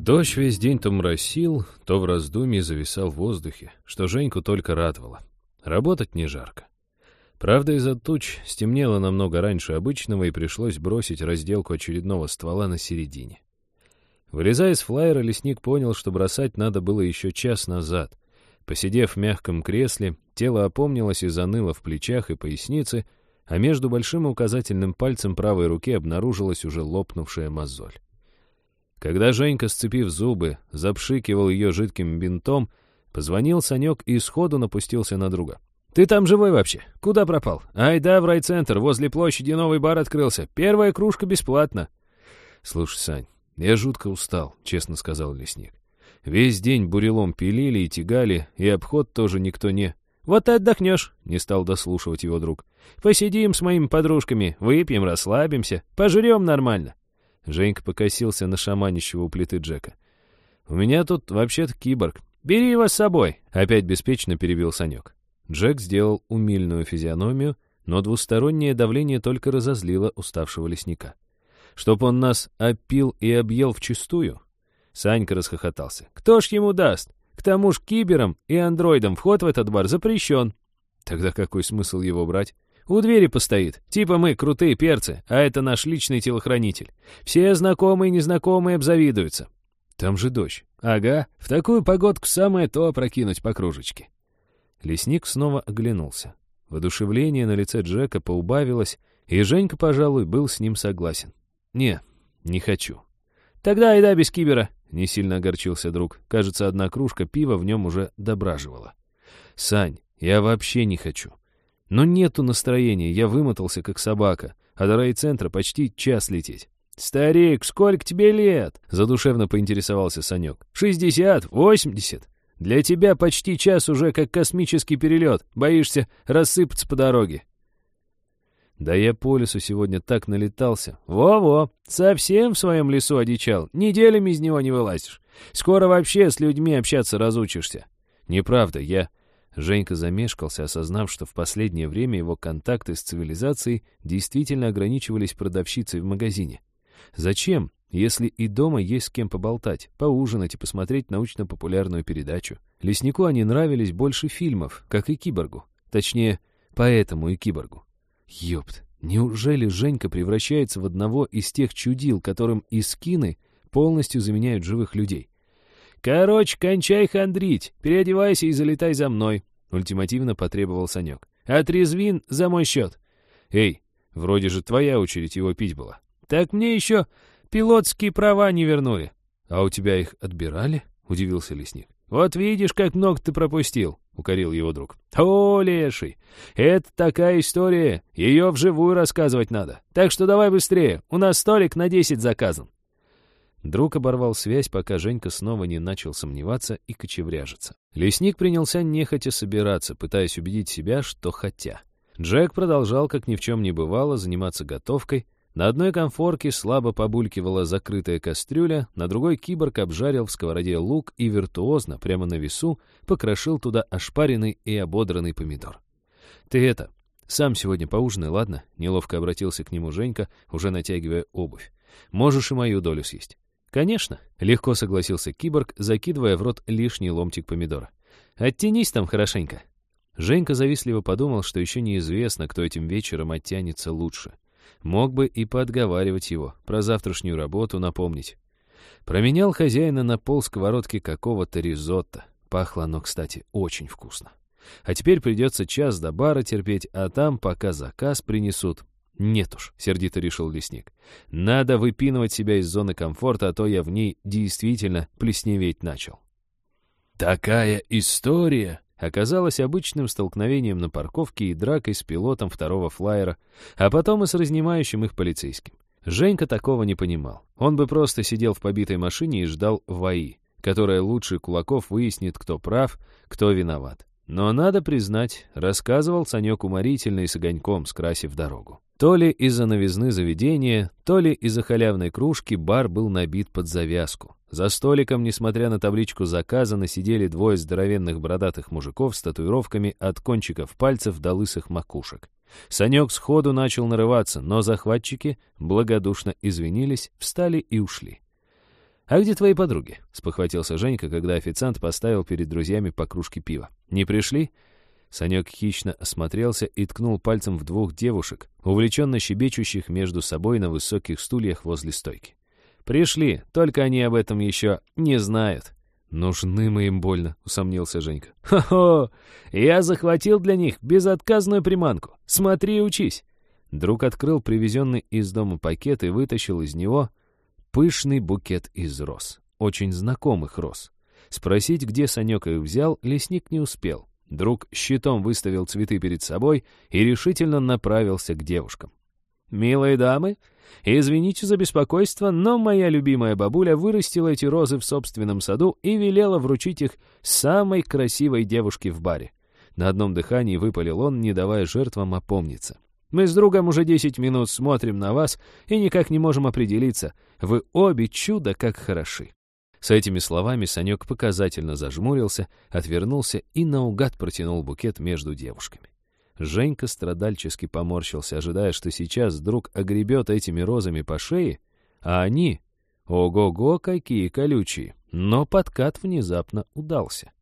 Дождь весь день то моросил, то в раздумье зависал в воздухе, что Женьку только радовало. Работать не жарко. Правда, из-за туч стемнело намного раньше обычного и пришлось бросить разделку очередного ствола на середине. Вылезая из флайера, лесник понял, что бросать надо было еще час назад. Посидев в мягком кресле, тело опомнилось и заныло в плечах и пояснице, а между большим и указательным пальцем правой руки обнаружилась уже лопнувшая мозоль. Когда Женька, сцепив зубы, запшикивал ее жидким бинтом, позвонил Санек и сходу напустился на друга. «Ты там живой вообще? Куда пропал? Ай да, в райцентр, возле площади новый бар открылся. Первая кружка бесплатно». «Слушай, Сань, я жутко устал», — честно сказал лесник. «Весь день бурелом пилили и тягали, и обход тоже никто не...» «Вот ты отдохнешь», — не стал дослушивать его друг. «Посидим с моими подружками, выпьем, расслабимся, пожрем нормально». Женька покосился на шаманищего у плиты Джека. «У меня тут вообще-то киборг. Бери его с собой!» Опять беспечно перебил Санек. Джек сделал умильную физиономию, но двустороннее давление только разозлило уставшего лесника. «Чтоб он нас опил и объел вчистую?» Санька расхохотался. «Кто ж ему даст? К тому ж киберам и андроидам вход в этот бар запрещен». «Тогда какой смысл его брать?» У двери постоит. Типа мы крутые перцы, а это наш личный телохранитель. Все знакомые и незнакомые обзавидуются. Там же дождь. Ага, в такую погодку самое то опрокинуть по кружечке. Лесник снова оглянулся. Водушевление на лице Джека поубавилось, и Женька, пожалуй, был с ним согласен. «Не, не хочу». «Тогда и да без кибера», — не сильно огорчился друг. Кажется, одна кружка пива в нем уже дображивала. «Сань, я вообще не хочу. Но нету настроения, я вымотался, как собака, а до райцентра почти час лететь. «Старик, сколько тебе лет?» — задушевно поинтересовался Санек. «Шестьдесят? Восемьдесят? Для тебя почти час уже как космический перелет. Боишься рассыпаться по дороге». Да я по лесу сегодня так налетался. Во-во, совсем в своем лесу одичал. Неделями из него не вылазишь. Скоро вообще с людьми общаться разучишься. Неправда, я... Женька замешкался, осознав, что в последнее время его контакты с цивилизацией действительно ограничивались продавщицей в магазине. Зачем, если и дома есть с кем поболтать, поужинать и посмотреть научно-популярную передачу? Леснику они нравились больше фильмов, как и киборгу. Точнее, поэтому и киборгу. Ёпт, неужели Женька превращается в одного из тех чудил, которым и скины полностью заменяют живых людей? «Короче, кончай хандрить, переодевайся и залетай за мной», — ультимативно потребовал Санек. «Отрезвин за мой счет». «Эй, вроде же твоя очередь его пить была». «Так мне еще пилотские права не вернули». «А у тебя их отбирали?» — удивился лесник. «Вот видишь, как много ты пропустил», — укорил его друг. «О, леший, это такая история, ее вживую рассказывать надо. Так что давай быстрее, у нас столик на десять заказан». Друг оборвал связь, пока Женька снова не начал сомневаться и кочевряжиться. Лесник принялся нехотя собираться, пытаясь убедить себя, что хотя. Джек продолжал, как ни в чем не бывало, заниматься готовкой. На одной конфорке слабо побулькивала закрытая кастрюля, на другой киборг обжарил в сковороде лук и виртуозно, прямо на весу, покрошил туда ошпаренный и ободранный помидор. «Ты это, сам сегодня поужинай, ладно?» — неловко обратился к нему Женька, уже натягивая обувь. «Можешь и мою долю съесть». «Конечно», — легко согласился киборг, закидывая в рот лишний ломтик помидора. «Оттянись там хорошенько». Женька завистливо подумал, что еще неизвестно, кто этим вечером оттянется лучше. Мог бы и подговаривать его, про завтрашнюю работу напомнить. Променял хозяина на пол сковородки какого-то ризотто. Пахло оно, кстати, очень вкусно. А теперь придется час до бара терпеть, а там, пока заказ принесут, «Нет уж», — сердито решил лесник. «Надо выпинывать себя из зоны комфорта, а то я в ней действительно плесневеть начал». «Такая история!» оказалась обычным столкновением на парковке и дракой с пилотом второго флайера, а потом и с разнимающим их полицейским. Женька такого не понимал. Он бы просто сидел в побитой машине и ждал ВАИ, которая лучше кулаков выяснит, кто прав, кто виноват. Но надо признать, рассказывал Санек уморительно и с огоньком, скрасив дорогу. То ли из-за новизны заведения, то ли из-за халявной кружки бар был набит под завязку. За столиком, несмотря на табличку заказа, сидели двое здоровенных бородатых мужиков с татуировками от кончиков пальцев до лысых макушек. Санек сходу начал нарываться, но захватчики благодушно извинились, встали и ушли. «А где твои подруги?» — спохватился Женька, когда официант поставил перед друзьями по кружке пива. «Не пришли?» Санек хищно осмотрелся и ткнул пальцем в двух девушек, увлеченно щебечущих между собой на высоких стульях возле стойки. «Пришли, только они об этом еще не знают». «Нужны мы им больно», — усомнился Женька. «Хо-хо! Я захватил для них безотказную приманку. Смотри и учись!» Друг открыл привезенный из дома пакет и вытащил из него пышный букет из роз. Очень знакомых роз. Спросить, где Санек их взял, лесник не успел. Друг щитом выставил цветы перед собой и решительно направился к девушкам. «Милые дамы, извините за беспокойство, но моя любимая бабуля вырастила эти розы в собственном саду и велела вручить их самой красивой девушке в баре». На одном дыхании выпалил он, не давая жертвам опомниться. Мы с другом уже десять минут смотрим на вас и никак не можем определиться. Вы обе чудо как хороши». С этими словами Санек показательно зажмурился, отвернулся и наугад протянул букет между девушками. Женька страдальчески поморщился, ожидая, что сейчас вдруг огребет этими розами по шее, а они... Ого-го, какие колючие! Но подкат внезапно удался.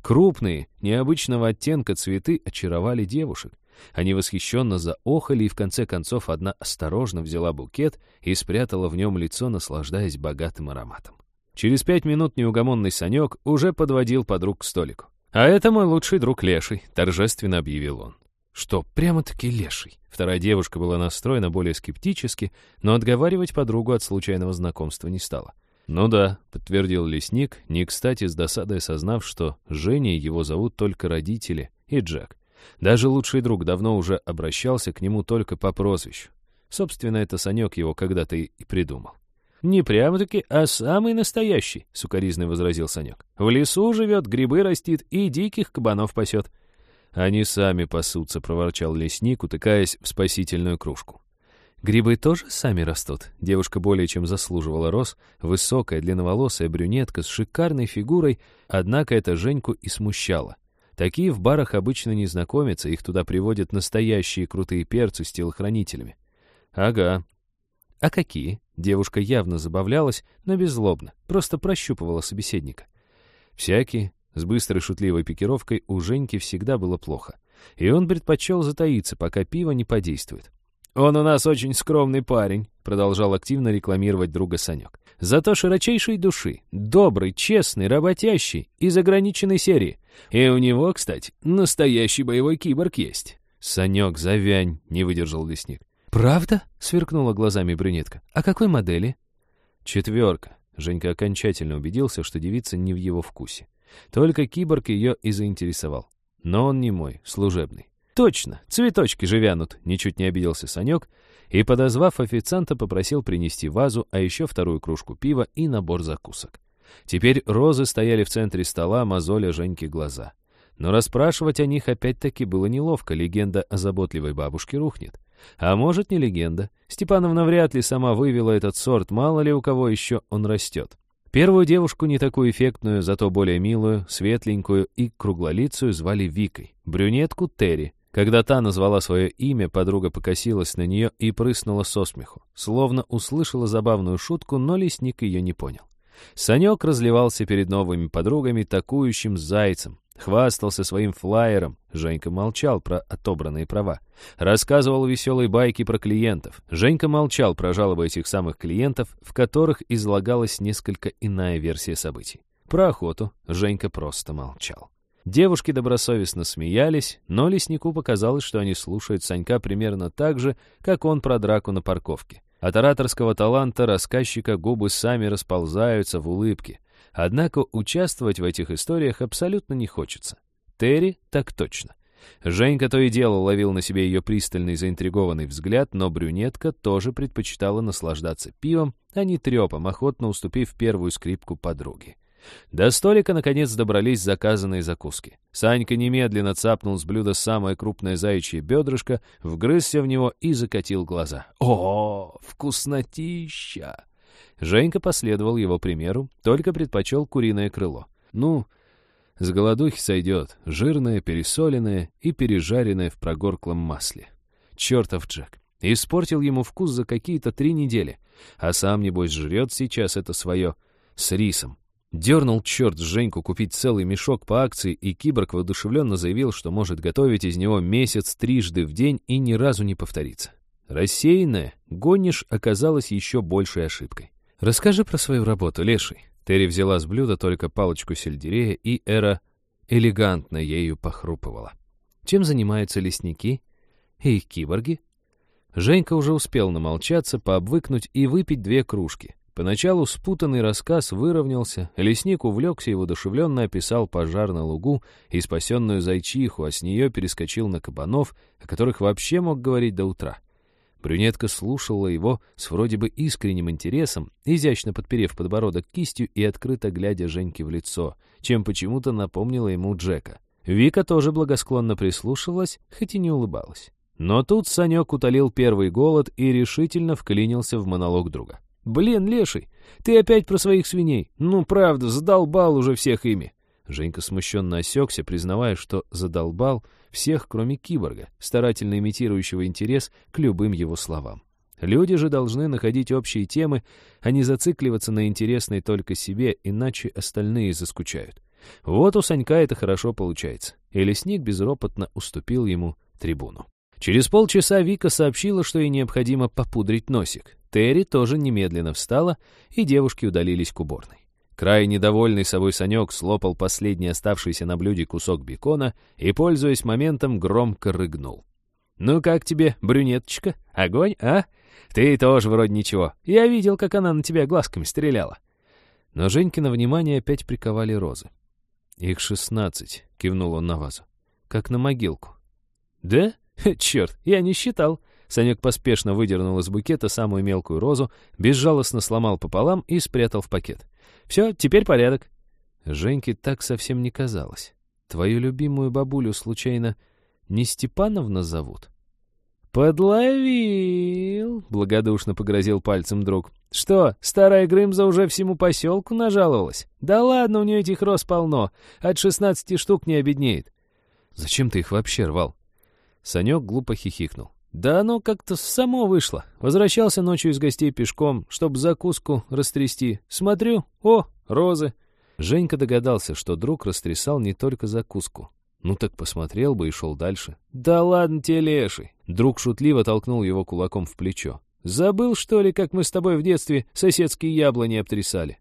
Крупные, необычного оттенка цветы очаровали девушек. Они восхищенно заохали, и в конце концов одна осторожно взяла букет и спрятала в нем лицо, наслаждаясь богатым ароматом. Через пять минут неугомонный Санек уже подводил подруг к столику. «А это мой лучший друг Леший», — торжественно объявил он. Что, прямо-таки Леший? Вторая девушка была настроена более скептически, но отговаривать подругу от случайного знакомства не стала. «Ну да», — подтвердил лесник, не кстати с досадой осознав, что Женей его зовут только родители и Джек. Даже лучший друг давно уже обращался к нему только по прозвищу. Собственно, это Санек его когда-то и придумал. «Не прямо-таки, а самый настоящий», — сукоризный возразил Санек. «В лесу живет, грибы растит и диких кабанов пасет». «Они сами пасутся», — проворчал лесник, утыкаясь в спасительную кружку. Грибы тоже сами растут. Девушка более чем заслуживала роз, высокая, длинноволосая брюнетка с шикарной фигурой, однако это Женьку и смущало. Такие в барах обычно не знакомятся, их туда приводят настоящие крутые перцы с телохранителями. Ага. А какие? Девушка явно забавлялась, но беззлобно, просто прощупывала собеседника. Всякие, с быстрой шутливой пикировкой у Женьки всегда было плохо. И он предпочел затаиться, пока пиво не подействует. «Он у нас очень скромный парень», — продолжал активно рекламировать друга Санек. «Зато широчайшей души, добрый, честный, работящий, из ограниченной серии. И у него, кстати, настоящий боевой киборг есть». «Санек, завянь», — не выдержал лесник. «Правда?» — сверкнула глазами брюнетка. «А какой модели?» «Четверка». Женька окончательно убедился, что девица не в его вкусе. Только киборг ее и заинтересовал. Но он не мой, служебный. «Точно, цветочки же вянут», — ничуть не обиделся Санек, и, подозвав официанта, попросил принести вазу, а еще вторую кружку пива и набор закусок. Теперь розы стояли в центре стола, мозоля Женьке глаза. Но расспрашивать о них опять-таки было неловко, легенда о заботливой бабушке рухнет. А может, не легенда. Степановна вряд ли сама вывела этот сорт, мало ли у кого еще он растет. Первую девушку, не такую эффектную, зато более милую, светленькую и круглолицую, звали Викой, брюнетку Терри, когда та назвала свое имя, подруга покосилась на нее и прыснула со смеху, словно услышала забавную шутку, но лесник ее не понял. Санек разливался перед новыми подругами такующим зайцем, хвастался своим флаером, Женька молчал про отобранные права, рассказывал веселые байки про клиентов. Женька молчал про жалобы этих самых клиентов, в которых излагалась несколько иная версия событий. Про охоту Женька просто молчал. Девушки добросовестно смеялись, но леснику показалось, что они слушают Санька примерно так же, как он про драку на парковке. От ораторского таланта рассказчика губы сами расползаются в улыбке. Однако участвовать в этих историях абсолютно не хочется. Терри так точно. Женька то и дело ловил на себе ее пристальный заинтригованный взгляд, но брюнетка тоже предпочитала наслаждаться пивом, а не трепом, охотно уступив первую скрипку подруги. До столика, наконец, добрались заказанные закуски. Санька немедленно цапнул с блюда самое крупное заячье бедрышко, вгрызся в него и закатил глаза. «О, вкуснотища!» Женька последовал его примеру, только предпочел куриное крыло. Ну, с голодухи сойдет, жирное, пересоленное и пережаренное в прогорклом масле. Чертов Джек. Испортил ему вкус за какие-то три недели, а сам, небось, жрет сейчас это свое — с рисом. Дернул черт Женьку купить целый мешок по акции, и киборг воодушевленно заявил, что может готовить из него месяц трижды в день и ни разу не повторится. Рассеянная, гониш оказалась еще большей ошибкой. «Расскажи про свою работу, Леший». Терри взяла с блюда только палочку сельдерея, и Эра элегантно ею похрупывала. Чем занимаются лесники и их киборги? Женька уже успел намолчаться, пообвыкнуть и выпить две кружки. Поначалу спутанный рассказ выровнялся, лесник увлекся и воодушевленно описал пожар на лугу и спасенную зайчиху, а с нее перескочил на кабанов, о которых вообще мог говорить до утра. Брюнетка слушала его с вроде бы искренним интересом, изящно подперев подбородок кистью и открыто глядя Женьке в лицо, чем почему-то напомнила ему Джека. Вика тоже благосклонно прислушалась, хоть и не улыбалась. Но тут Санек утолил первый голод и решительно вклинился в монолог друга. «Блин, Леший, ты опять про своих свиней. Ну, правда, задолбал уже всех ими». Женька смущенно осекся, признавая, что задолбал всех, кроме киборга, старательно имитирующего интерес к любым его словам. Люди же должны находить общие темы, а не зацикливаться на интересной только себе, иначе остальные заскучают. Вот у Санька это хорошо получается, и лесник безропотно уступил ему трибуну. Через полчаса Вика сообщила, что ей необходимо попудрить носик. Терри тоже немедленно встала, и девушки удалились к уборной. Крайне довольный собой Санек слопал последний оставшийся на блюде кусок бекона и, пользуясь моментом, громко рыгнул. «Ну как тебе, брюнеточка? Огонь, а? Ты тоже вроде ничего. Я видел, как она на тебя глазками стреляла». Но Женькино внимание опять приковали розы. «Их шестнадцать», — кивнул он на вазу. «Как на могилку». «Да? Черт, я не считал. Санек поспешно выдернул из букета самую мелкую розу, безжалостно сломал пополам и спрятал в пакет. «Все, теперь порядок». Женьке так совсем не казалось. Твою любимую бабулю, случайно, не Степановна зовут? «Подловил!» — благодушно погрозил пальцем друг. «Что, старая Грымза уже всему поселку нажаловалась? Да ладно, у нее этих роз полно. От шестнадцати штук не обеднеет». «Зачем ты их вообще рвал?» Санек глупо хихикнул. Да оно как-то само вышло. Возвращался ночью из гостей пешком, чтобы закуску растрясти. Смотрю, о, розы. Женька догадался, что друг растрясал не только закуску. Ну так посмотрел бы и шел дальше. «Да ладно тебе, леший!» Друг шутливо толкнул его кулаком в плечо. «Забыл, что ли, как мы с тобой в детстве соседские яблони обтрясали?»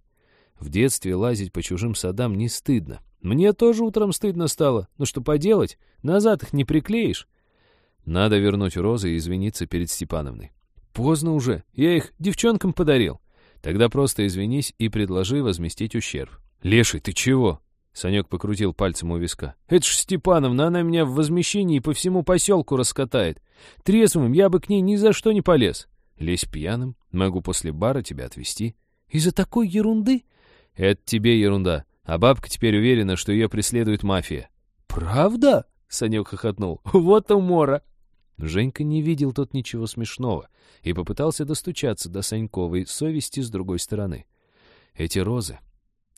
В детстве лазить по чужим садам не стыдно. Мне тоже утром стыдно стало. Но что поделать? Назад их не приклеишь. Надо вернуть розы и извиниться перед Степановной. Поздно уже, я их девчонкам подарил. Тогда просто извинись и предложи возместить ущерб. Леший, ты чего? Санек покрутил пальцем у виска. «Это ж Степановна, она меня в возмещении по всему поселку раскатает. Трезвым я бы к ней ни за что не полез. Лезь пьяным, могу после бара тебя отвезти. Из-за такой ерунды? Это тебе ерунда, а бабка теперь уверена, что ее преследует мафия. Правда? Санек хохотнул. Вот умора. Женька не видел тут ничего смешного и попытался достучаться до Саньковой совести с другой стороны. Эти розы —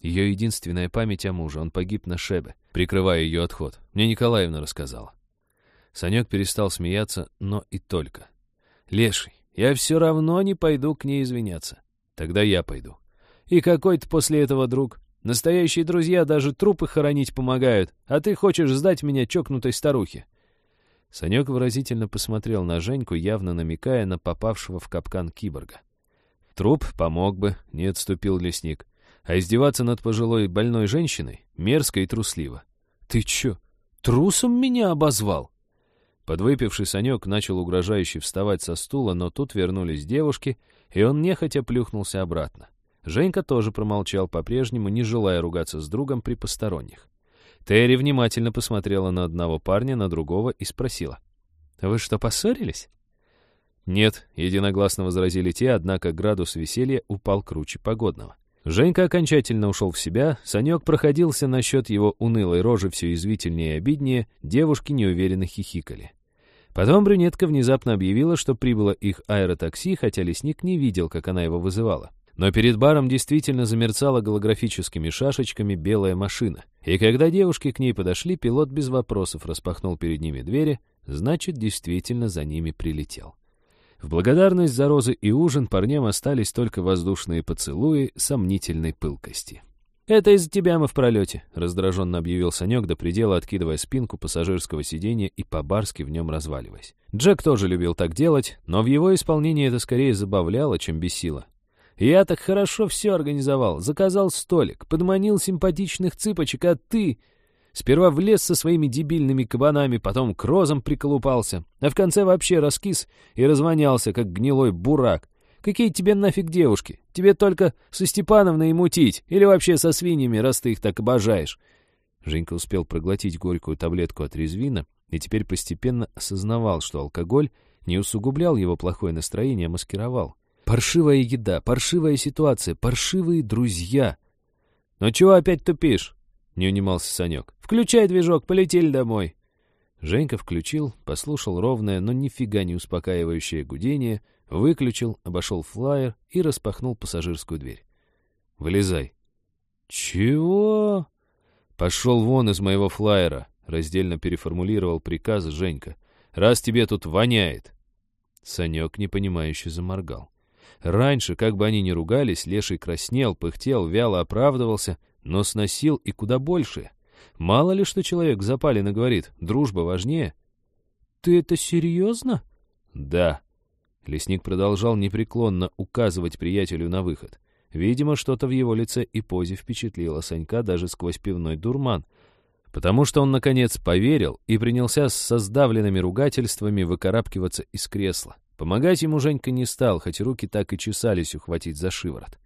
ее единственная память о муже, он погиб на Шебе, прикрывая ее отход. Мне Николаевна рассказала. Санек перестал смеяться, но и только. «Леший, я все равно не пойду к ней извиняться. Тогда я пойду. И какой ты после этого друг? Настоящие друзья даже трупы хоронить помогают, а ты хочешь сдать меня чокнутой старухе. Санек выразительно посмотрел на Женьку, явно намекая на попавшего в капкан киборга. «Труп помог бы», — не отступил лесник. «А издеваться над пожилой больной женщиной мерзко и трусливо». «Ты чё, трусом меня обозвал?» Подвыпивший Санек начал угрожающе вставать со стула, но тут вернулись девушки, и он нехотя плюхнулся обратно. Женька тоже промолчал, по-прежнему не желая ругаться с другом при посторонних. Терри внимательно посмотрела на одного парня, на другого и спросила. «Вы что, поссорились?» «Нет», — единогласно возразили те, однако градус веселья упал круче погодного. Женька окончательно ушел в себя, Санек проходился насчет его унылой рожи все извительнее и обиднее, девушки неуверенно хихикали. Потом брюнетка внезапно объявила, что прибыло их аэротакси, хотя лесник не видел, как она его вызывала. Но перед баром действительно замерцала голографическими шашечками белая машина. И когда девушки к ней подошли, пилот без вопросов распахнул перед ними двери, значит, действительно за ними прилетел. В благодарность за розы и ужин парням остались только воздушные поцелуи сомнительной пылкости. «Это из-за тебя мы в пролете», — раздраженно объявил Санек до предела, откидывая спинку пассажирского сиденья и по-барски в нем разваливаясь. Джек тоже любил так делать, но в его исполнении это скорее забавляло, чем бесило. «Я так хорошо все организовал, заказал столик, подманил симпатичных цыпочек, а ты...» Сперва влез со своими дебильными кабанами, потом к розам приколупался, а в конце вообще раскис и развонялся, как гнилой бурак. Какие тебе нафиг девушки? Тебе только со Степановной и мутить, или вообще со свиньями, раз ты их так обожаешь». Женька успел проглотить горькую таблетку от резвина и теперь постепенно осознавал, что алкоголь не усугублял его плохое настроение, а маскировал. Паршивая еда, паршивая ситуация, паршивые друзья. «Ну чего опять тупишь?» — не унимался Санек. «Включай движок, полетели домой». Женька включил, послушал ровное, но нифига не успокаивающее гудение, выключил, обошел флайер и распахнул пассажирскую дверь. «Вылезай». «Чего?» «Пошел вон из моего флайера», — раздельно переформулировал приказ Женька. «Раз тебе тут воняет». Санек непонимающе заморгал. Раньше, как бы они ни ругались, Леший краснел, пыхтел, вяло оправдывался, но сносил и куда больше. Мало ли, что человек в запале наговорит, дружба важнее. «Ты это серьезно?» «Да». Лесник продолжал непреклонно указывать приятелю на выход. Видимо, что-то в его лице и позе впечатлило Санька даже сквозь пивной дурман, потому что он, наконец, поверил и принялся со сдавленными ругательствами выкарабкиваться из кресла. Помогать ему Женька не стал, хоть руки так и чесались ухватить за шиворот.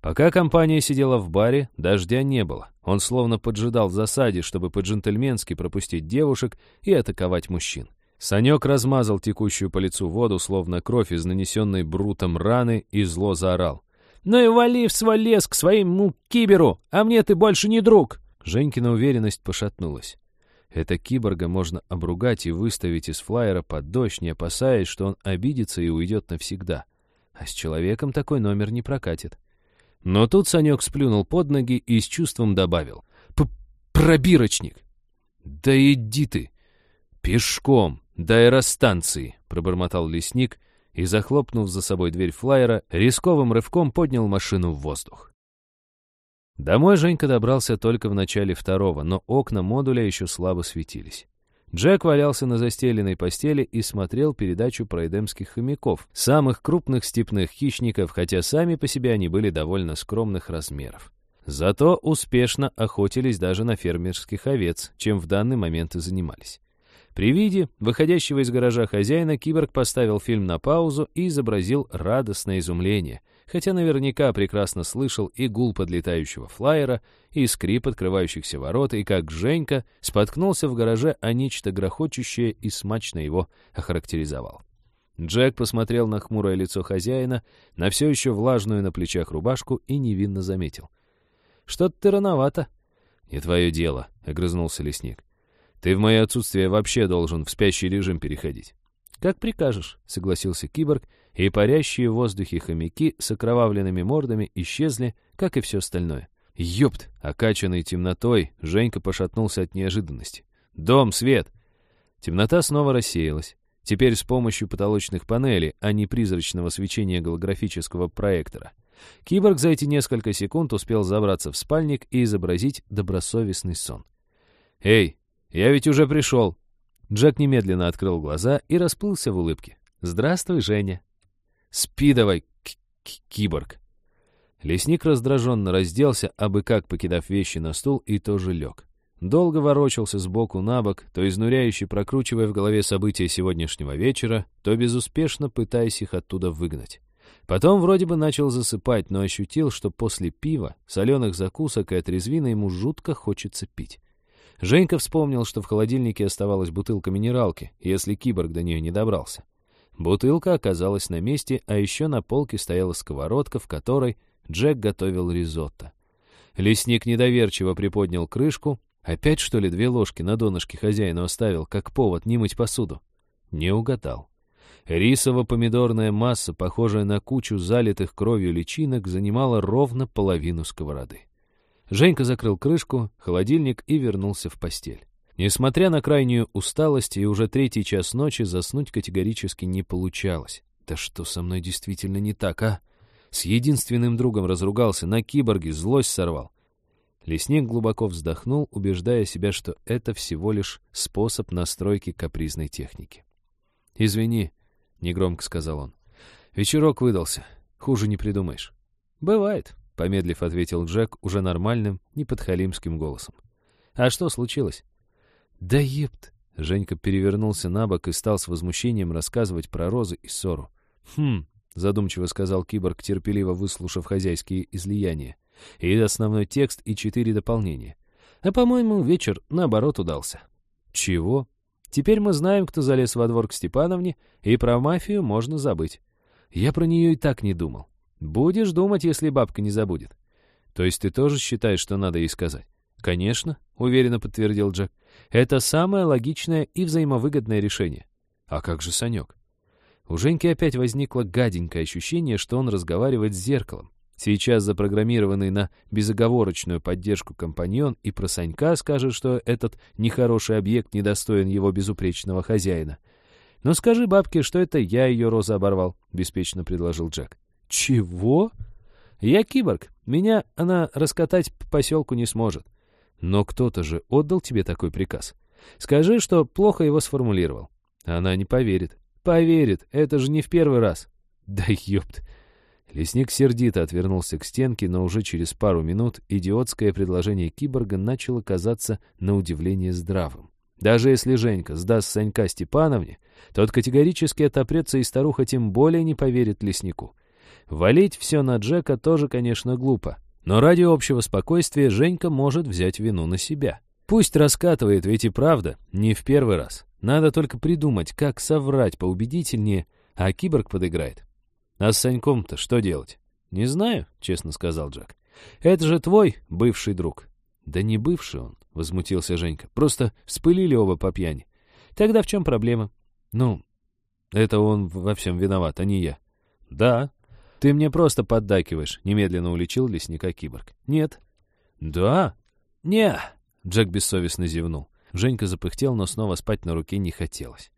Пока компания сидела в баре, дождя не было. Он словно поджидал в засаде, чтобы по-джентльменски пропустить девушек и атаковать мужчин. Санек размазал текущую по лицу воду, словно кровь из нанесенной брутом раны, и зло заорал. «Ну и вали в свой лес к своему киберу, а мне ты больше не друг!» Женькина уверенность пошатнулась. Это киборга можно обругать и выставить из флайера под дождь, не опасаясь, что он обидится и уйдет навсегда. А с человеком такой номер не прокатит. Но тут Санек сплюнул под ноги и с чувством добавил. «Пробирочник!» «Да иди ты! Пешком, до аэростанции!» — пробормотал лесник и, захлопнув за собой дверь флайера, рисковым рывком поднял машину в воздух. Домой Женька добрался только в начале второго, но окна модуля еще слабо светились. Джек валялся на застеленной постели и смотрел передачу про эдемских хомяков, самых крупных степных хищников, хотя сами по себе они были довольно скромных размеров. Зато успешно охотились даже на фермерских овец, чем в данный момент и занимались. При виде выходящего из гаража хозяина киборг поставил фильм на паузу и изобразил радостное изумление — хотя наверняка прекрасно слышал и гул подлетающего флайера, и скрип открывающихся ворот, и как Женька споткнулся в гараже о нечто грохочущее и смачно его охарактеризовал. Джек посмотрел на хмурое лицо хозяина, на все еще влажную на плечах рубашку и невинно заметил. «Что-то ты рановато». «Не твое дело», — огрызнулся лесник. «Ты в мое отсутствие вообще должен в спящий режим переходить». «Как прикажешь», — согласился киборг, и парящие в воздухе хомяки с окровавленными мордами исчезли, как и все остальное. «Ёпт!» — окачанный темнотой, Женька пошатнулся от неожиданности. «Дом, свет!» Темнота снова рассеялась. Теперь с помощью потолочных панелей, а не призрачного свечения голографического проектора. Киборг за эти несколько секунд успел забраться в спальник и изобразить добросовестный сон. «Эй, я ведь уже пришел!» Джек немедленно открыл глаза и расплылся в улыбке. «Здравствуй, Женя!» «Спи давай, киборг!» Лесник раздраженно разделся, абы как покидав вещи на стул, и тоже лег. Долго ворочался сбоку на бок, то изнуряюще прокручивая в голове события сегодняшнего вечера, то безуспешно пытаясь их оттуда выгнать. Потом вроде бы начал засыпать, но ощутил, что после пива, соленых закусок и отрезвина ему жутко хочется пить. Женька вспомнил, что в холодильнике оставалась бутылка минералки, если киборг до нее не добрался. Бутылка оказалась на месте, а еще на полке стояла сковородка, в которой Джек готовил ризотто. Лесник недоверчиво приподнял крышку. Опять, что ли, две ложки на донышке хозяину оставил, как повод не мыть посуду? Не угадал. Рисово-помидорная масса, похожая на кучу залитых кровью личинок, занимала ровно половину сковороды. Женька закрыл крышку, холодильник и вернулся в постель. Несмотря на крайнюю усталость и уже третий час ночи, заснуть категорически не получалось. Да что со мной действительно не так, а? С единственным другом разругался, на киборге злость сорвал. Лесник глубоко вздохнул, убеждая себя, что это всего лишь способ настройки капризной техники. «Извини», — негромко сказал он. «Вечерок выдался. Хуже не придумаешь». «Бывает», — помедлив ответил Джек уже нормальным, неподхалимским голосом. «А что случилось?» «Да епт!» — Женька перевернулся на бок и стал с возмущением рассказывать про розы и ссору. «Хм», — задумчиво сказал киборг, терпеливо выслушав хозяйские излияния. «И основной текст, и четыре дополнения. А, по-моему, вечер, наоборот, удался». «Чего?» «Теперь мы знаем, кто залез во двор к Степановне, и про мафию можно забыть. Я про нее и так не думал. Будешь думать, если бабка не забудет. То есть ты тоже считаешь, что надо ей сказать? Конечно, уверенно подтвердил Джек. Это самое логичное и взаимовыгодное решение. А как же Санек? У Женьки опять возникло гаденькое ощущение, что он разговаривает с зеркалом. Сейчас запрограммированный на безоговорочную поддержку компаньон и про Санька скажет, что этот нехороший объект недостоин его безупречного хозяина. «Ну скажи бабке, что это я ее розы оборвал», — беспечно предложил Джек. «Чего?» «Я киборг. Меня она раскатать по поселку не сможет». «Но кто-то же отдал тебе такой приказ. Скажи, что плохо его сформулировал». Она не поверит. «Поверит. Это же не в первый раз». «Да ёпт». Лесник сердито отвернулся к стенке, но уже через пару минут идиотское предложение киборга начало казаться на удивление здравым. Даже если Женька сдаст Санька Степановне, тот категорически отопрется, и старуха тем более не поверит леснику. Валить все на Джека тоже, конечно, глупо. Но ради общего спокойствия Женька может взять вину на себя. Пусть раскатывает, ведь и правда, не в первый раз. Надо только придумать, как соврать поубедительнее, а киборг подыграет. А с Саньком-то что делать? Не знаю, честно сказал Джек. Это же твой бывший друг. Да не бывший он, возмутился Женька. Просто вспылили оба по пьяни. Тогда в чем проблема? Ну, это он во всем виноват, а не я. Да, «Ты мне просто поддакиваешь», — немедленно уличил лесника киборг. «Нет». «Да?» «Не». Джек бессовестно зевнул. Женька запыхтел, но снова спать на руке не хотелось.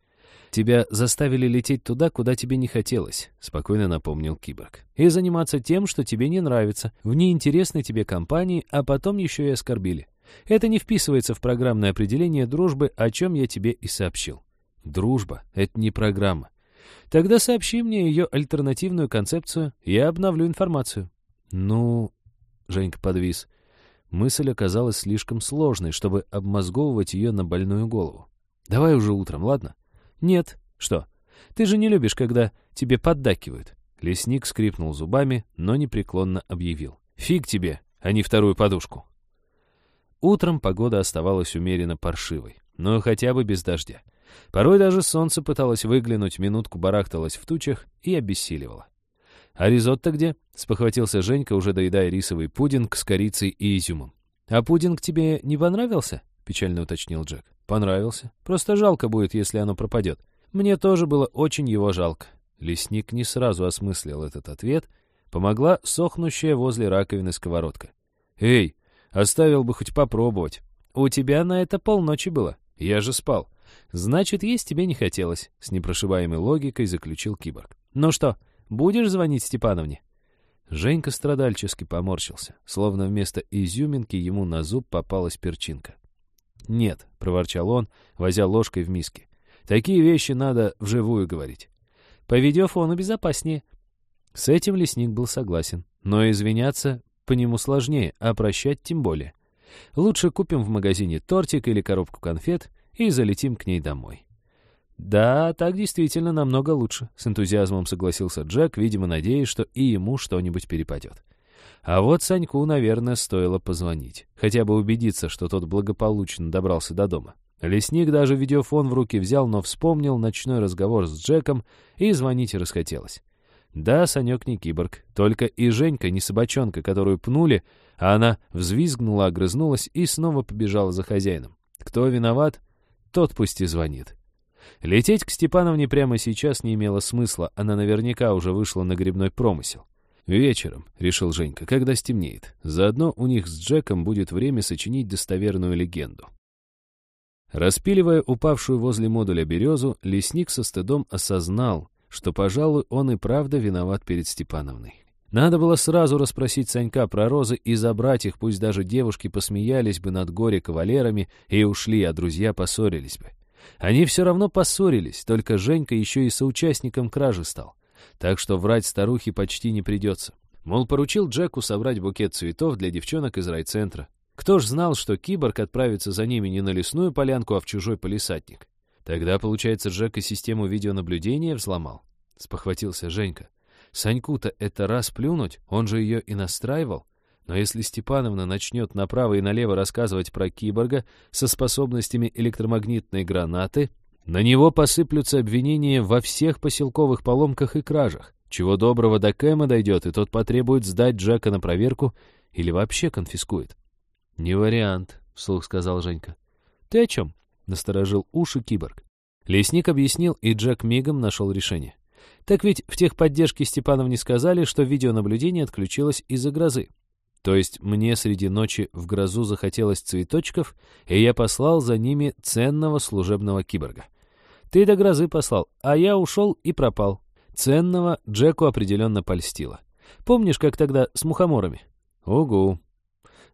«Тебя заставили лететь туда, куда тебе не хотелось», — спокойно напомнил киборг. «И заниматься тем, что тебе не нравится, в неинтересной тебе компании, а потом еще и оскорбили. Это не вписывается в программное определение дружбы, о чем я тебе и сообщил. Дружба — это не программа. Тогда сообщи мне ее альтернативную концепцию, я обновлю информацию». «Ну...» — Женька подвис. Мысль оказалась слишком сложной, чтобы обмозговывать ее на больную голову. «Давай уже утром, ладно?» «Нет. Что? Ты же не любишь, когда тебе поддакивают». Лесник скрипнул зубами, но непреклонно объявил. «Фиг тебе, а не вторую подушку». Утром погода оставалась умеренно паршивой, но хотя бы без дождя. Порой даже солнце пыталось выглянуть, минутку барахталось в тучах и обессиливало. «А ризотто где?» — спохватился Женька, уже доедая рисовый пудинг с корицей и изюмом. «А пудинг тебе не понравился?» — печально уточнил Джек. «Понравился. Просто жалко будет, если оно пропадет. Мне тоже было очень его жалко». Лесник не сразу осмыслил этот ответ. Помогла сохнущая возле раковины сковородка. «Эй, оставил бы хоть попробовать. У тебя на это полночи было. Я же спал. «Значит, есть тебе не хотелось», — с непрошибаемой логикой заключил киборг. «Ну что, будешь звонить Степановне?» Женька страдальчески поморщился, словно вместо изюминки ему на зуб попалась перчинка. «Нет», — проворчал он, возя ложкой в миске. «Такие вещи надо вживую говорить. По видеофону безопаснее». С этим лесник был согласен, но извиняться по нему сложнее, а прощать тем более. Лучше купим в магазине тортик или коробку конфет и залетим к ней домой. «Да, так действительно намного лучше», — с энтузиазмом согласился Джек, видимо, надеясь, что и ему что-нибудь перепадет. А вот Саньку, наверное, стоило позвонить, хотя бы убедиться, что тот благополучно добрался до дома. Лесник даже видеофон в руки взял, но вспомнил ночной разговор с Джеком, и звонить расхотелось. Да, Санек не киборг, только и Женька не собачонка, которую пнули, а она взвизгнула, огрызнулась и снова побежала за хозяином. Кто виноват? Тот пусть и звонит. Лететь к Степановне прямо сейчас не имело смысла, она наверняка уже вышла на грибной промысел. «Вечером», — решил Женька, — «когда стемнеет. Заодно у них с Джеком будет время сочинить достоверную легенду». Распиливая упавшую возле модуля березу, лесник со стыдом осознал, что, пожалуй, он и правда виноват перед Степановной. Надо было сразу расспросить Санька про розы и забрать их, пусть даже девушки посмеялись бы над горе кавалерами и ушли, а друзья поссорились бы. Они все равно поссорились, только Женька еще и соучастником кражи стал. Так что врать старухе почти не придется. Мол, поручил Джеку собрать букет цветов для девчонок из райцентра. Кто ж знал, что киборг отправится за ними не на лесную полянку, а в чужой полисадник? Тогда, получается, Джек и систему видеонаблюдения взломал. Спохватился Женька. Саньку-то это раз плюнуть, он же ее и настраивал. Но если Степановна начнет направо и налево рассказывать про киборга со способностями электромагнитной гранаты, на него посыплются обвинения во всех поселковых поломках и кражах. Чего доброго до Кэма дойдет, и тот потребует сдать Джека на проверку или вообще конфискует. «Не вариант», — вслух сказал Женька. «Ты о чем?» — насторожил уши киборг. Лесник объяснил, и Джек мигом нашел решение. Так ведь в техподдержке Степановне сказали, что видеонаблюдение отключилось из-за грозы. То есть мне среди ночи в грозу захотелось цветочков, и я послал за ними ценного служебного киборга. Ты до грозы послал, а я ушел и пропал. Ценного Джеку определенно польстило. Помнишь, как тогда с мухоморами? Угу.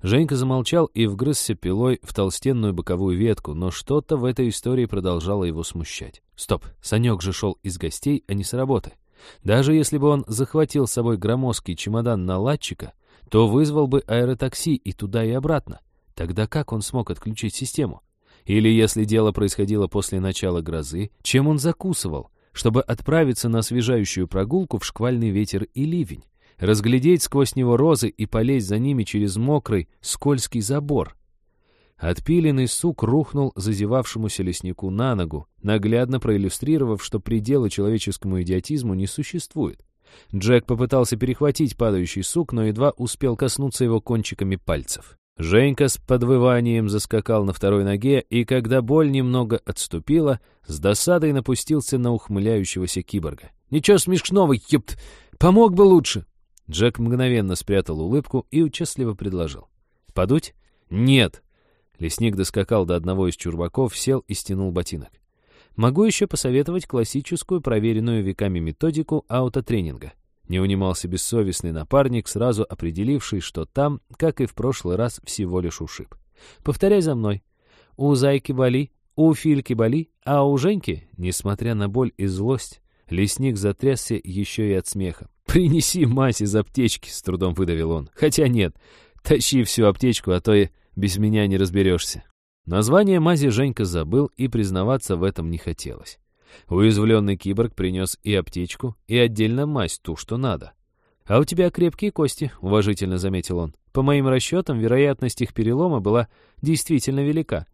Женька замолчал и вгрызся пилой в толстенную боковую ветку, но что-то в этой истории продолжало его смущать. Стоп, Санек же шел из гостей, а не с работы. Даже если бы он захватил с собой громоздкий чемодан наладчика, то вызвал бы аэротакси и туда и обратно. Тогда как он смог отключить систему? Или если дело происходило после начала грозы, чем он закусывал, чтобы отправиться на освежающую прогулку в шквальный ветер и ливень? Разглядеть сквозь него розы и полезть за ними через мокрый, скользкий забор. Отпиленный сук рухнул зазевавшемуся леснику на ногу, наглядно проиллюстрировав, что предела человеческому идиотизму не существует. Джек попытался перехватить падающий сук, но едва успел коснуться его кончиками пальцев. Женька с подвыванием заскакал на второй ноге, и когда боль немного отступила, с досадой напустился на ухмыляющегося киборга. «Ничего смешного, епт! Помог бы лучше!» Джек мгновенно спрятал улыбку и участливо предложил. «Подуть?» «Нет!» Лесник доскакал до одного из чурбаков, сел и стянул ботинок. «Могу еще посоветовать классическую, проверенную веками методику аутотренинга». Не унимался бессовестный напарник, сразу определивший, что там, как и в прошлый раз, всего лишь ушиб. «Повторяй за мной. У зайки боли, у Фильки боли, а у Женьки, несмотря на боль и злость, лесник затрясся еще и от смеха. «Принеси мазь из аптечки», — с трудом выдавил он. «Хотя нет, тащи всю аптечку, а то и без меня не разберешься». Название мази Женька забыл, и признаваться в этом не хотелось. Уязвленный киборг принес и аптечку, и отдельно мазь, ту, что надо. «А у тебя крепкие кости», — уважительно заметил он. «По моим расчетам, вероятность их перелома была действительно велика.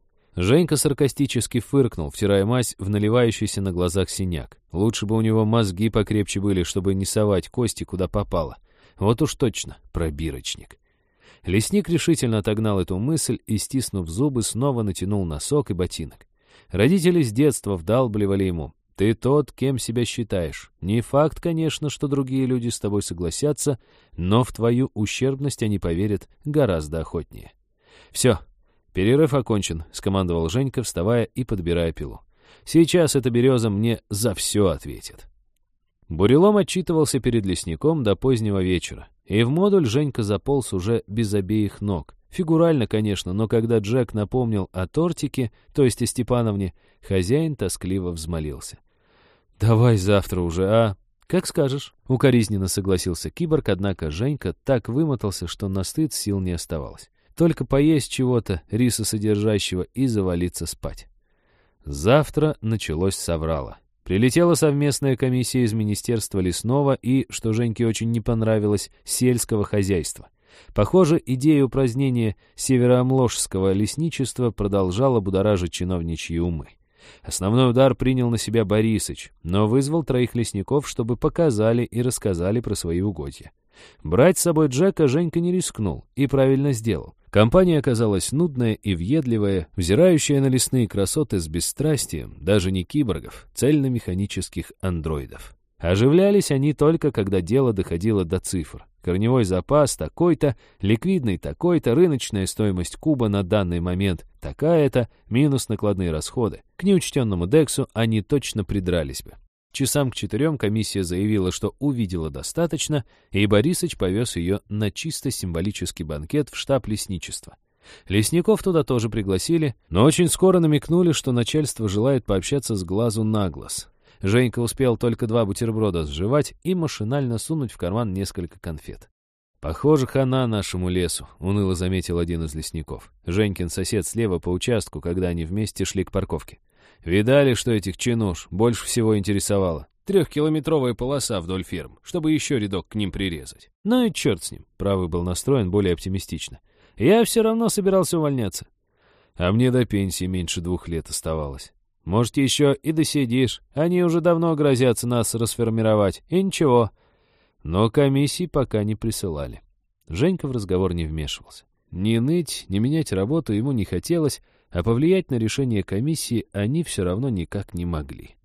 Женька саркастически фыркнул, втирая мазь в наливающийся на глазах синяк. Лучше бы у него мозги покрепче были, чтобы не совать кости, куда попало. Вот уж точно, пробирочник. Лесник решительно отогнал эту мысль и, стиснув зубы, снова натянул носок и ботинок. Родители с детства вдалбливали ему. «Ты тот, кем себя считаешь. Не факт, конечно, что другие люди с тобой согласятся, но в твою ущербность они поверят гораздо охотнее». «Все, «Перерыв окончен», — скомандовал Женька, вставая и подбирая пилу. «Сейчас эта береза мне за все ответит». Бурелом отчитывался перед лесником до позднего вечера, и в модуль Женька заполз уже без обеих ног. Фигурально, конечно, но когда Джек напомнил о тортике, то есть о Степановне, хозяин тоскливо взмолился. «Давай завтра уже, а?» «Как скажешь», — укоризненно согласился киборг, однако Женька так вымотался, что на стыд сил не оставалось. Только поесть чего-то, риса содержащего, и завалиться спать. Завтра началось соврало. Прилетела совместная комиссия из Министерства лесного и, что Женьке очень не понравилось, сельского хозяйства. Похоже, идея упразднения североамложского лесничества продолжала будоражить чиновничьи умы. Основной удар принял на себя Борисыч, но вызвал троих лесников, чтобы показали и рассказали про свои угодья. Брать с собой Джека Женька не рискнул и правильно сделал. Компания оказалась нудная и въедливая, взирающая на лесные красоты с бесстрастием, даже не киборгов, цельно-механических андроидов. Оживлялись они только, когда дело доходило до цифр. Корневой запас такой-то, ликвидный такой-то, рыночная стоимость куба на данный момент такая-то, минус накладные расходы. К неучтенному Дексу они точно придрались бы. Часам к четырем комиссия заявила, что увидела достаточно, и Борисыч повез ее на чисто символический банкет в штаб лесничества. Лесников туда тоже пригласили, но очень скоро намекнули, что начальство желает пообщаться с глазу на глаз. Женька успел только два бутерброда сживать и машинально сунуть в карман несколько конфет. «Похоже, хана нашему лесу», — уныло заметил один из лесников. Женькин сосед слева по участку, когда они вместе шли к парковке. Видали, что этих чинуш больше всего интересовало? Трехкилометровая полоса вдоль ферм, чтобы еще рядок к ним прирезать. Ну и черт с ним, правый был настроен более оптимистично. Я все равно собирался увольняться. А мне до пенсии меньше двух лет оставалось. Может, еще и досидишь. Они уже давно грозятся нас расформировать. И ничего. Но комиссии пока не присылали. Женька в разговор не вмешивался. Ни ныть, ни менять работу ему не хотелось, а повлиять на решение комиссии они все равно никак не могли.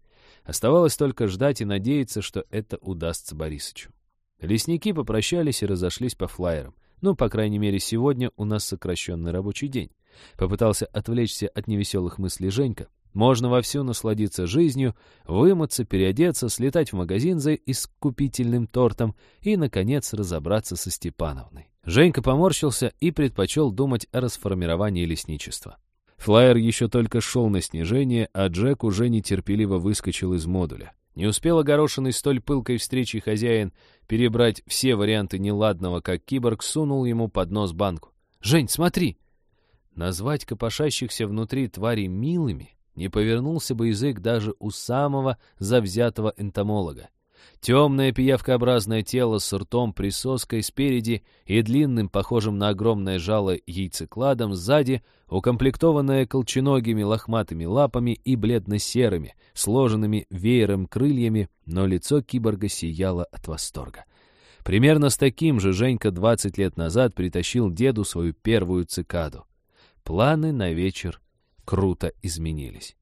Оставалось только ждать и надеяться, что это удастся Борисычу. Лесники попрощались и разошлись по флайерам. Ну, по крайней мере, сегодня у нас сокращенный рабочий день. Попытался отвлечься от невеселых мыслей Женька. Можно вовсю насладиться жизнью, вымыться, переодеться, слетать в магазин за искупительным тортом и, наконец, разобраться со Степановной. Женька поморщился и предпочел думать о расформировании лесничества. Флайер еще только шел на снижение, а Джек уже нетерпеливо выскочил из модуля. Не успел огорошенный столь пылкой встречи хозяин перебрать все варианты неладного, как киборг сунул ему под нос банку. «Жень, смотри!» Назвать копошащихся внутри тварей милыми не повернулся бы язык даже у самого завзятого энтомолога. Темное пиявкообразное тело с ртом присоской спереди и длинным, похожим на огромное жало яйцекладом сзади, укомплектованное колченогими лохматыми лапами и бледно-серыми, сложенными веером крыльями, но лицо киборга сияло от восторга. Примерно с таким же Женька 20 лет назад притащил деду свою первую цикаду. Планы на вечер круто изменились.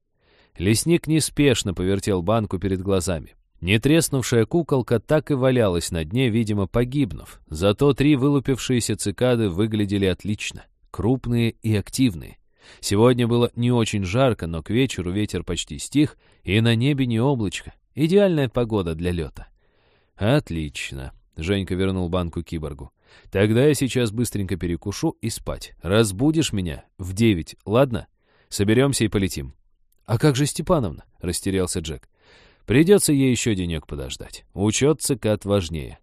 Лесник неспешно повертел банку перед глазами. Нетреснувшая куколка так и валялась на дне, видимо, погибнув. Зато три вылупившиеся цикады выглядели отлично. Крупные и активные. Сегодня было не очень жарко, но к вечеру ветер почти стих, и на небе не облачко. Идеальная погода для лета. «Отлично», — Женька вернул банку киборгу. «Тогда я сейчас быстренько перекушу и спать. Разбудишь меня в девять, ладно? Соберемся и полетим». «А как же Степановна?» — растерялся Джек. Придется ей еще денек подождать. Учет цикад важнее.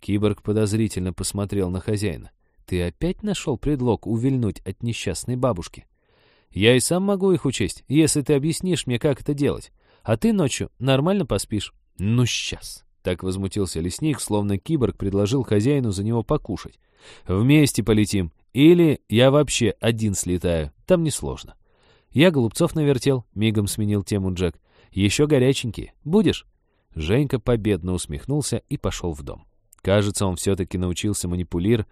Киборг подозрительно посмотрел на хозяина. «Ты опять нашел предлог увильнуть от несчастной бабушки?» «Я и сам могу их учесть, если ты объяснишь мне, как это делать. А ты ночью нормально поспишь?» «Ну, сейчас!» — так возмутился лесник, словно киборг предложил хозяину за него покушать. «Вместе полетим. Или я вообще один слетаю. Там несложно». «Я голубцов навертел», — мигом сменил тему Джек. Еще горяченькие. Будешь?» Женька победно усмехнулся и пошел в дом. Кажется, он все-таки научился манипулир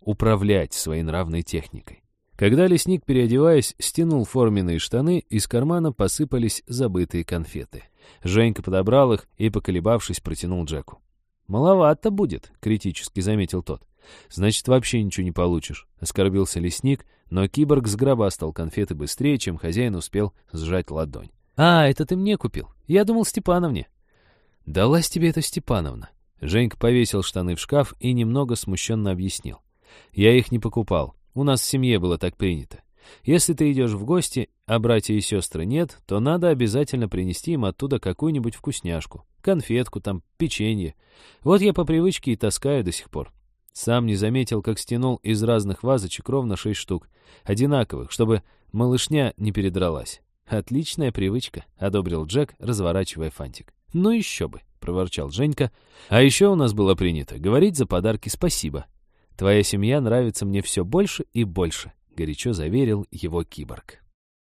управлять своей нравной техникой. Когда лесник, переодеваясь, стянул форменные штаны, из кармана посыпались забытые конфеты. Женька подобрал их и, поколебавшись, протянул Джеку. «Маловато будет», — критически заметил тот. «Значит, вообще ничего не получишь», — оскорбился лесник, но киборг сгробастал конфеты быстрее, чем хозяин успел сжать ладонь. «А, это ты мне купил. Я думал, Степановне». «Далась тебе эта Степановна». Женька повесил штаны в шкаф и немного смущенно объяснил. «Я их не покупал. У нас в семье было так принято. Если ты идешь в гости, а братья и сестры нет, то надо обязательно принести им оттуда какую-нибудь вкусняшку. Конфетку там, печенье. Вот я по привычке и таскаю до сих пор. Сам не заметил, как стянул из разных вазочек ровно шесть штук. Одинаковых, чтобы малышня не передралась. «Отличная привычка», — одобрил Джек, разворачивая фантик. «Ну еще бы», — проворчал Женька. «А еще у нас было принято говорить за подарки спасибо. Твоя семья нравится мне все больше и больше», — горячо заверил его киборг.